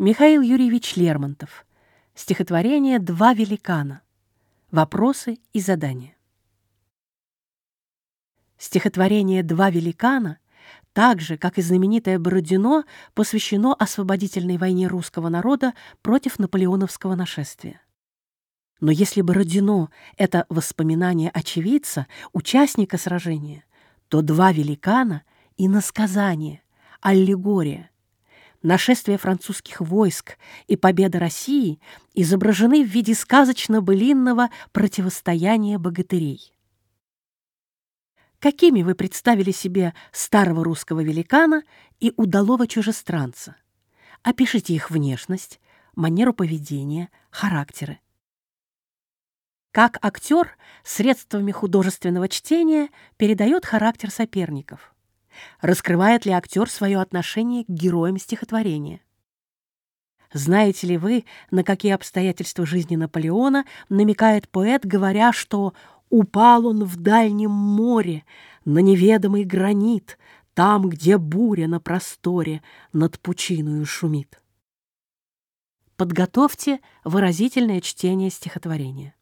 Михаил Юрьевич Лермонтов. Стихотворение «Два великана». Вопросы и задания. Стихотворение «Два великана» так же, как и знаменитое Бородино, посвящено освободительной войне русского народа против наполеоновского нашествия. Но если Бородино — это воспоминание очевидца, участника сражения, то «Два великана» — иносказание, аллегория — нашествие французских войск и победа России изображены в виде сказочно-былинного противостояния богатырей. Какими вы представили себе старого русского великана и удалого чужестранца? Опишите их внешность, манеру поведения, характеры. Как актер средствами художественного чтения передает характер соперников – Раскрывает ли актер свое отношение к героям стихотворения? Знаете ли вы, на какие обстоятельства жизни Наполеона намекает поэт, говоря, что «упал он в дальнем море, на неведомый гранит, там, где буря на просторе над пучиною шумит». Подготовьте выразительное чтение стихотворения.